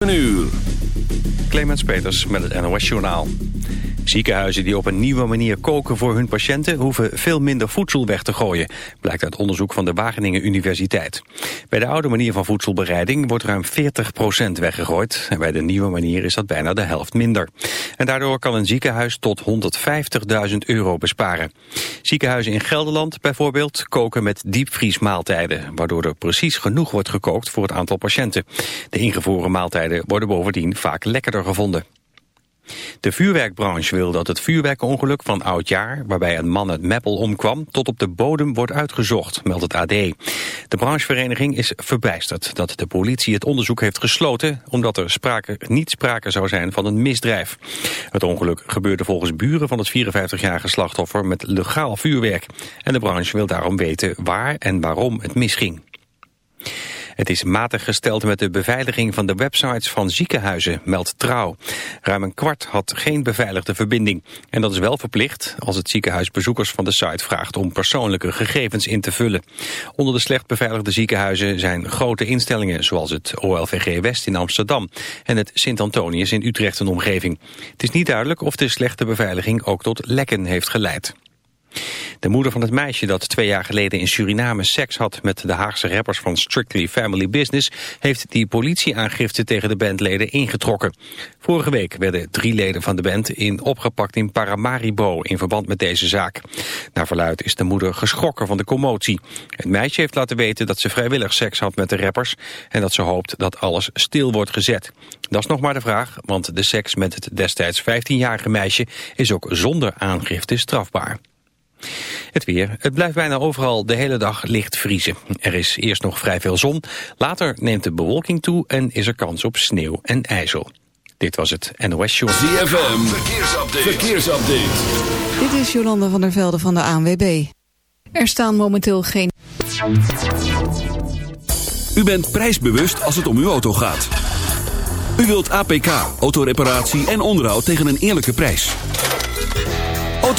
Een uur. Clemens Peters met het NOS Journaal. Ziekenhuizen die op een nieuwe manier koken voor hun patiënten... hoeven veel minder voedsel weg te gooien, blijkt uit onderzoek van de Wageningen Universiteit. Bij de oude manier van voedselbereiding wordt ruim 40% weggegooid... en bij de nieuwe manier is dat bijna de helft minder. En daardoor kan een ziekenhuis tot 150.000 euro besparen. Ziekenhuizen in Gelderland bijvoorbeeld koken met diepvriesmaaltijden... waardoor er precies genoeg wordt gekookt voor het aantal patiënten. De ingevroren maaltijden worden bovendien vaak lekkerder gevonden. De vuurwerkbranche wil dat het vuurwerkongeluk van oud jaar, waarbij een man uit Meppel omkwam, tot op de bodem wordt uitgezocht, meldt het AD. De branchevereniging is verbijsterd dat de politie het onderzoek heeft gesloten, omdat er sprake, niet sprake zou zijn van een misdrijf. Het ongeluk gebeurde volgens buren van het 54-jarige slachtoffer met legaal vuurwerk. En de branche wil daarom weten waar en waarom het misging. Het is matig gesteld met de beveiliging van de websites van ziekenhuizen, meldt Trouw. Ruim een kwart had geen beveiligde verbinding. En dat is wel verplicht als het ziekenhuis bezoekers van de site vraagt om persoonlijke gegevens in te vullen. Onder de slecht beveiligde ziekenhuizen zijn grote instellingen zoals het OLVG West in Amsterdam en het Sint-Antonius in Utrecht en omgeving. Het is niet duidelijk of de slechte beveiliging ook tot lekken heeft geleid. De moeder van het meisje dat twee jaar geleden in Suriname seks had met de Haagse rappers van Strictly Family Business heeft die politieaangifte tegen de bandleden ingetrokken. Vorige week werden drie leden van de band in opgepakt in Paramaribo in verband met deze zaak. Naar verluid is de moeder geschrokken van de commotie. Het meisje heeft laten weten dat ze vrijwillig seks had met de rappers en dat ze hoopt dat alles stil wordt gezet. Dat is nog maar de vraag, want de seks met het destijds 15-jarige meisje is ook zonder aangifte strafbaar. Het weer. Het blijft bijna overal de hele dag licht vriezen. Er is eerst nog vrij veel zon. Later neemt de bewolking toe en is er kans op sneeuw en ijzel. Dit was het NOS Show. ZFM. Verkeersupdate. Verkeersupdate. Dit is Jolanda van der Velde van de ANWB. Er staan momenteel geen... U bent prijsbewust als het om uw auto gaat. U wilt APK, autoreparatie en onderhoud tegen een eerlijke prijs.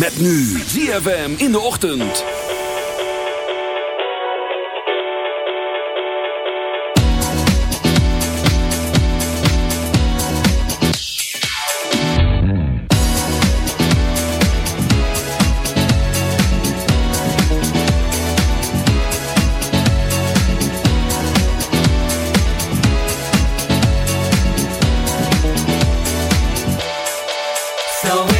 Met nu ZFM in de ochtend. So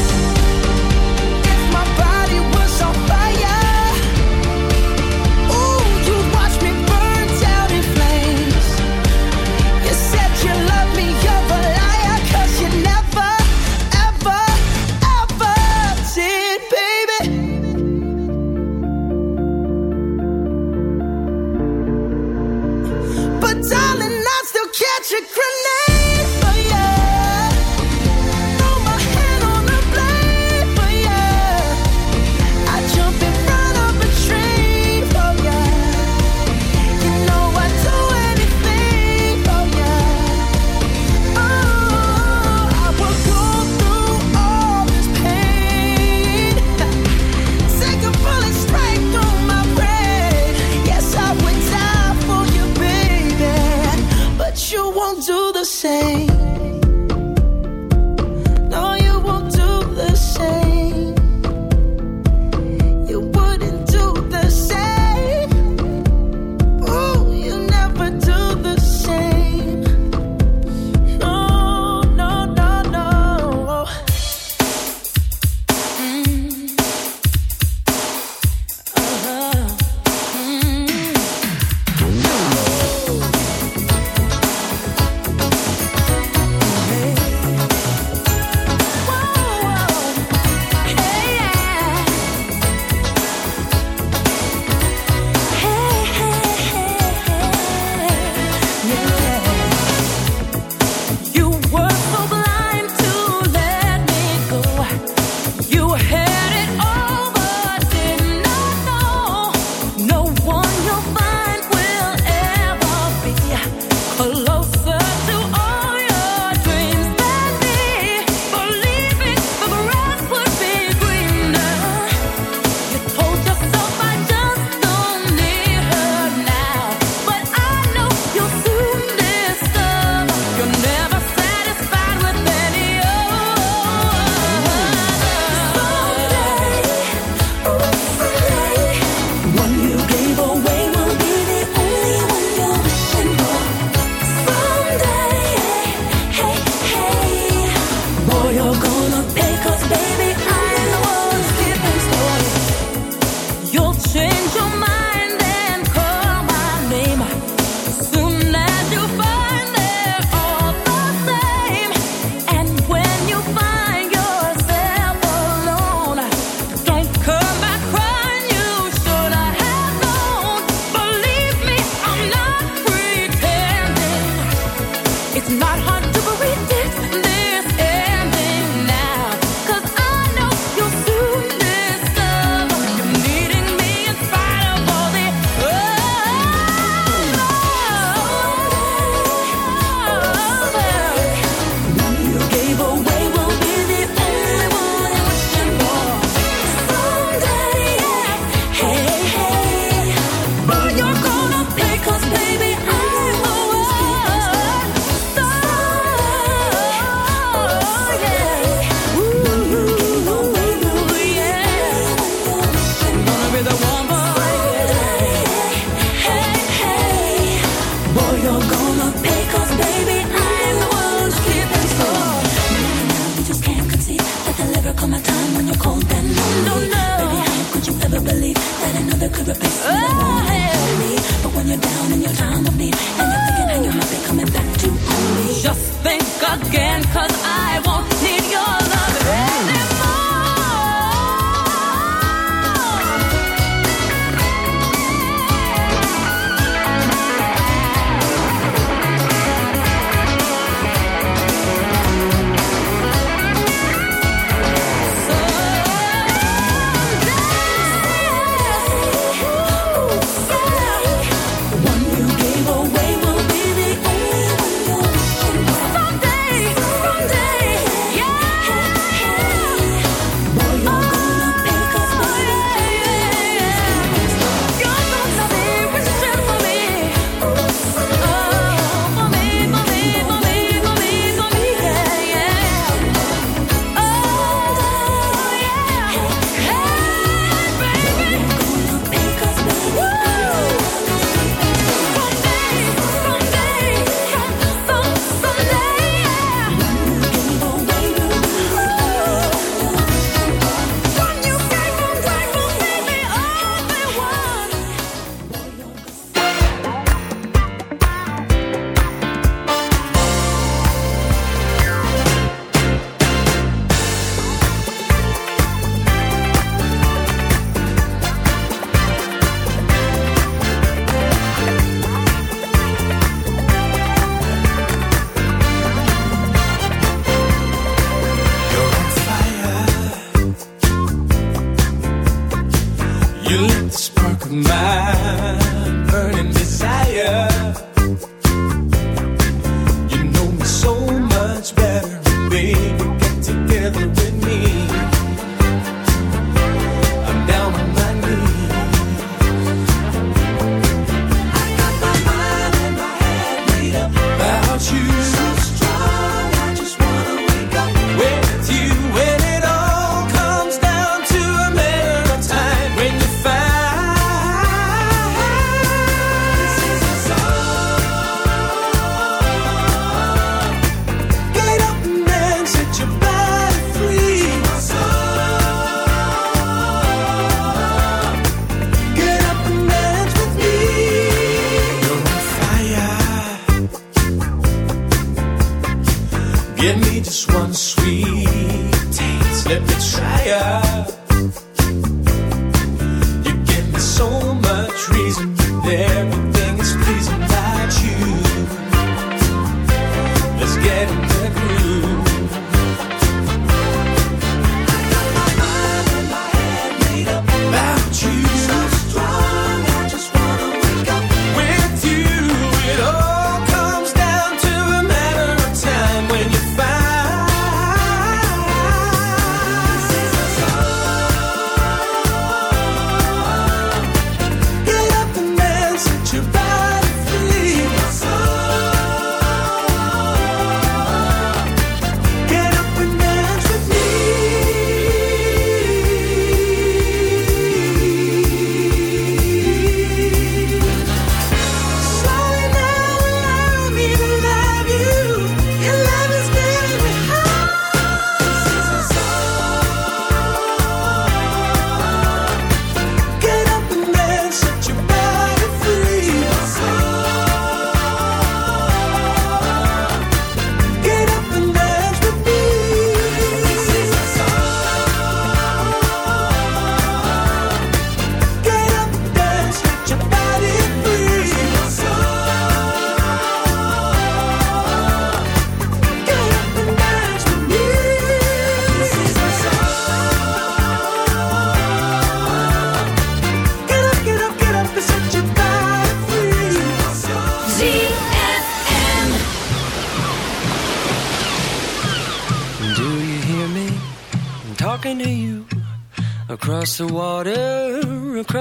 You're find cold and lonely. No, no. Baby, how could you ever believe that another could replace oh, yeah. me? But when you're down and you're down with me, and you're thinking how you might be coming back to me. Just think again, cause I won't need your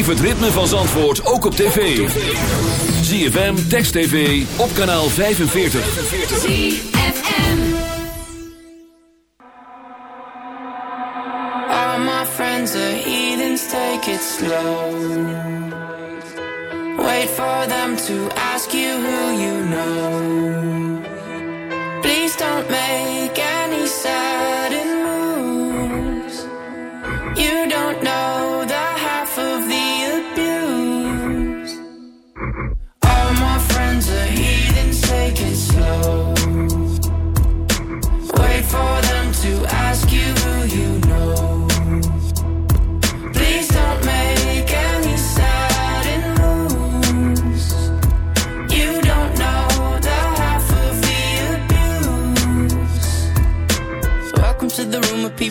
Beleef het ritme van Zandvoort ook op tv. ZFM, Text TV, op kanaal 45. All my friends are heathens, take it slow. Wait for them to ask you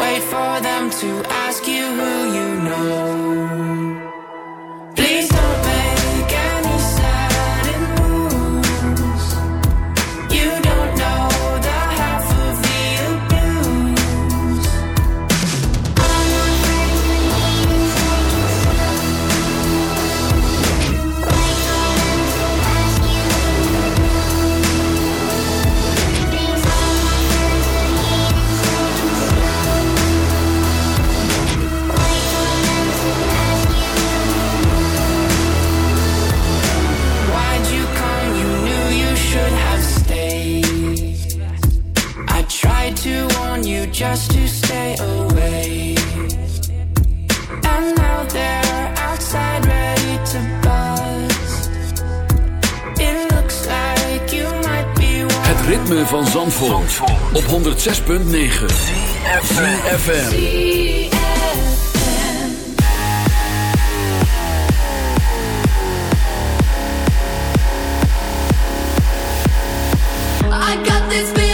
Wait for them to ask you ritme van Zandvoort, op 106.9. FM. I got this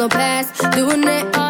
no past. Doing it all